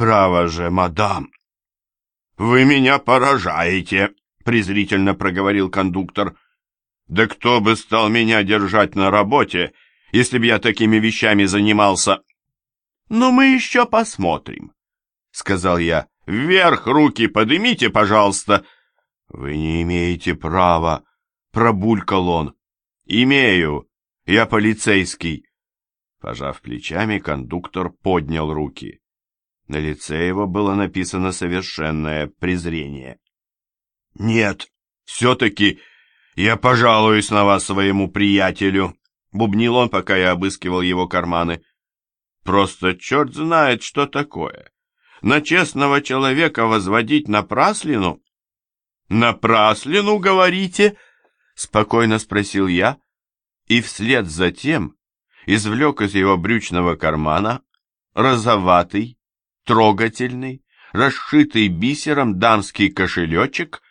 Право же, мадам. Вы меня поражаете, презрительно проговорил кондуктор. Да кто бы стал меня держать на работе, если б я такими вещами занимался? Ну, мы еще посмотрим, сказал я. Вверх руки поднимите, пожалуйста. Вы не имеете права, пробулькал он. Имею. Я полицейский. Пожав плечами, кондуктор поднял руки. На лице его было написано совершенное презрение. «Нет, все-таки я пожалуюсь на вас своему приятелю», — бубнил он, пока я обыскивал его карманы. «Просто черт знает, что такое. На честного человека возводить напраслину?» «Напраслину, говорите?» — спокойно спросил я, и вслед за тем извлек из его брючного кармана розоватый, трогательный, расшитый бисером дамский кошелечек,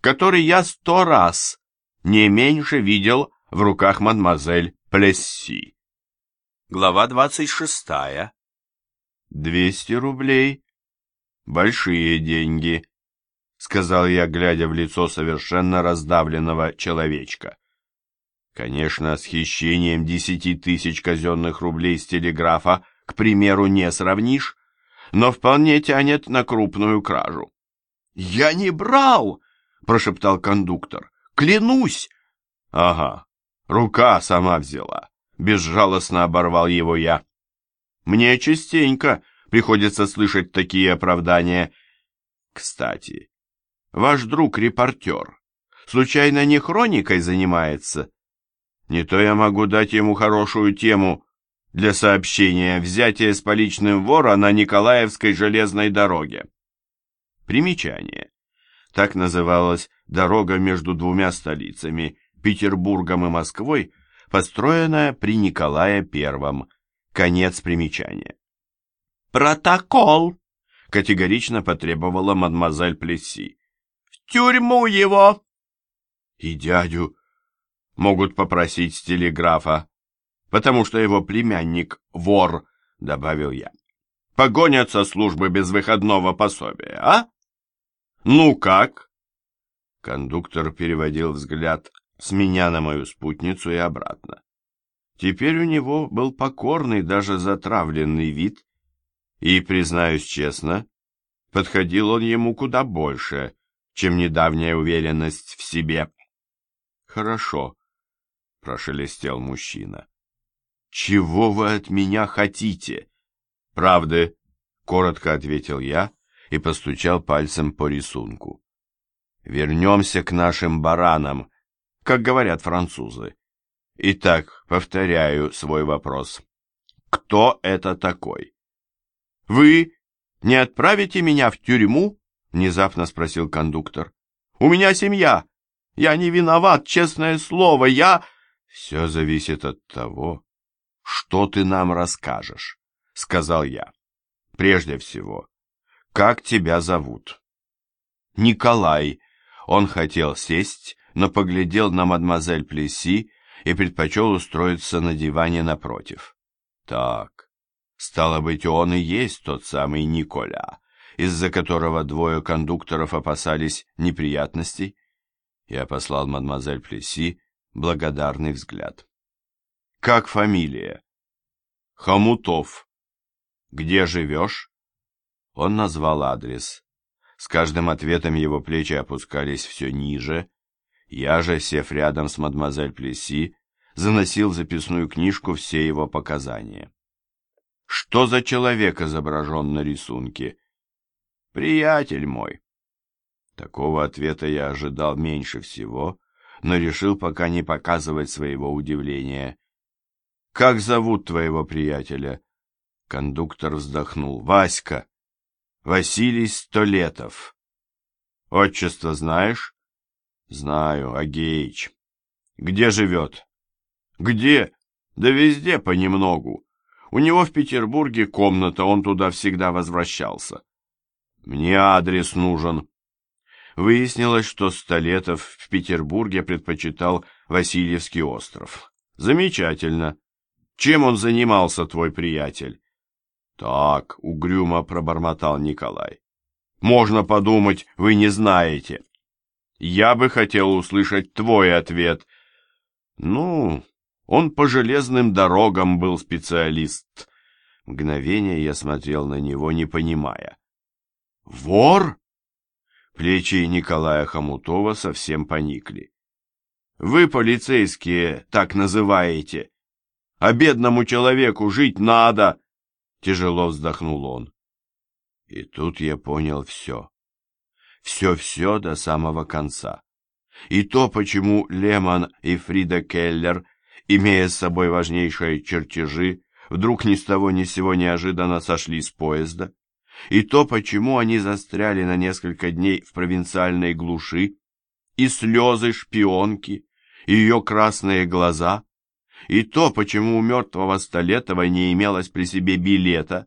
который я сто раз не меньше видел в руках мадемуазель Плесси. Глава двадцать шестая. Двести рублей. Большие деньги, сказал я, глядя в лицо совершенно раздавленного человечка. Конечно, с хищением десяти тысяч казенных рублей с телеграфа, к примеру, не сравнишь, но вполне тянет на крупную кражу. «Я не брал!» — прошептал кондуктор. «Клянусь!» «Ага, рука сама взяла», — безжалостно оборвал его я. «Мне частенько приходится слышать такие оправдания. Кстати, ваш друг-репортер случайно не хроникой занимается?» Не то я могу дать ему хорошую тему для сообщения взятия с поличным вора на Николаевской железной дороге. Примечание. Так называлась дорога между двумя столицами, Петербургом и Москвой, построенная при Николае I. Конец примечания. «Протокол!» — категорично потребовала мадемуазель Плесси. «В тюрьму его!» И дядю могут попросить с телеграфа, потому что его племянник — вор, — добавил я. Погонят со службы без выходного пособия, а? Ну как? Кондуктор переводил взгляд с меня на мою спутницу и обратно. Теперь у него был покорный, даже затравленный вид, и, признаюсь честно, подходил он ему куда больше, чем недавняя уверенность в себе. Хорошо, — прошелестел мужчина. «Чего вы от меня хотите?» «Правды», — коротко ответил я и постучал пальцем по рисунку. «Вернемся к нашим баранам, как говорят французы. Итак, повторяю свой вопрос. Кто это такой?» «Вы не отправите меня в тюрьму?» — внезапно спросил кондуктор. «У меня семья. Я не виноват, честное слово. Я...» «Все зависит от того, что ты нам расскажешь», — сказал я. «Прежде всего, как тебя зовут?» «Николай». Он хотел сесть, но поглядел на мадемуазель Плеси и предпочел устроиться на диване напротив. «Так, стало быть, он и есть тот самый Николя, из-за которого двое кондукторов опасались неприятностей?» Я послал мадемуазель Плеси благодарный взгляд. «Как фамилия?» «Хомутов». «Где живешь?» Он назвал адрес. С каждым ответом его плечи опускались все ниже. Я же, сев рядом с мадемуазель Плеси, заносил записную книжку все его показания. «Что за человек изображен на рисунке?» «Приятель мой». Такого ответа я ожидал меньше всего, но решил пока не показывать своего удивления. «Как зовут твоего приятеля?» Кондуктор вздохнул. «Васька. Василий Столетов. Отчество знаешь?» «Знаю, Агеич. Где живет?» «Где? Да везде понемногу. У него в Петербурге комната, он туда всегда возвращался. Мне адрес нужен. Выяснилось, что Столетов в Петербурге предпочитал Васильевский остров. Замечательно. Чем он занимался, твой приятель? Так, угрюмо пробормотал Николай. Можно подумать, вы не знаете. Я бы хотел услышать твой ответ. Ну, он по железным дорогам был специалист. Мгновение я смотрел на него, не понимая. Вор? Плечи Николая Хомутова совсем поникли. Вы, полицейские, так называете. А бедному человеку жить надо, тяжело вздохнул он. И тут я понял все. Все-все до самого конца. И то, почему Лемон и Фрида Келлер, имея с собой важнейшие чертежи, вдруг ни с того ни с сего неожиданно сошли с поезда, и то, почему они застряли на несколько дней в провинциальной глуши, и слезы шпионки, и ее красные глаза, и то, почему у мертвого Столетова не имелось при себе билета.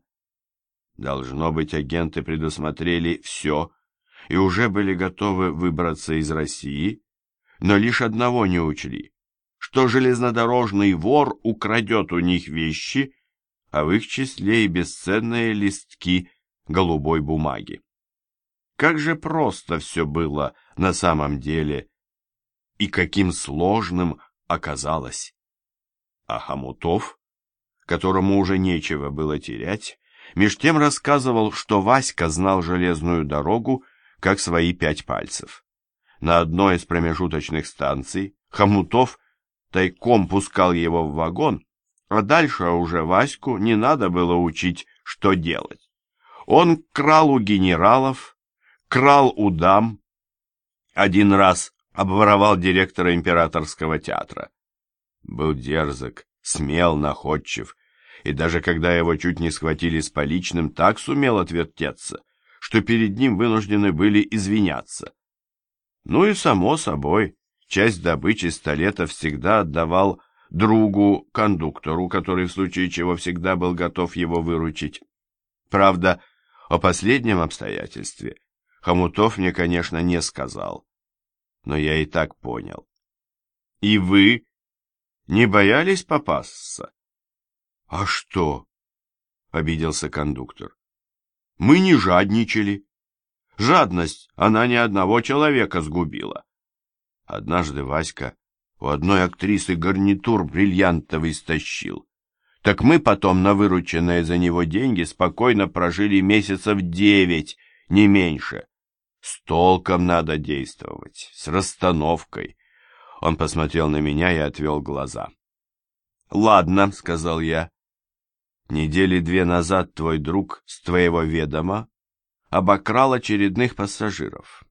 Должно быть, агенты предусмотрели все и уже были готовы выбраться из России, но лишь одного не учли, что железнодорожный вор украдет у них вещи, а в их числе и бесценные листки голубой бумаги. Как же просто все было на самом деле, и каким сложным оказалось. А Хомутов, которому уже нечего было терять, меж тем рассказывал, что Васька знал железную дорогу, как свои пять пальцев. На одной из промежуточных станций Хомутов тайком пускал его в вагон, а дальше уже Ваську не надо было учить, что делать. Он крал у генералов, крал у дам. Один раз обворовал директора императорского театра. Был дерзок, смел, находчив, и даже когда его чуть не схватили с поличным, так сумел отвертеться, что перед ним вынуждены были извиняться. Ну и само собой, часть добычи Столета всегда отдавал другу, кондуктору, который в случае чего всегда был готов его выручить. Правда, о последнем обстоятельстве Хомутов мне, конечно, не сказал, но я и так понял. И вы не боялись попасться? А что? Обиделся кондуктор. Мы не жадничали. Жадность, она ни одного человека сгубила. Однажды Васька у одной актрисы гарнитур бриллиантовый стащил. Так мы потом на вырученные за него деньги спокойно прожили месяцев девять, не меньше. С толком надо действовать, с расстановкой. Он посмотрел на меня и отвел глаза. «Ладно», — сказал я. «Недели две назад твой друг с твоего ведома обокрал очередных пассажиров.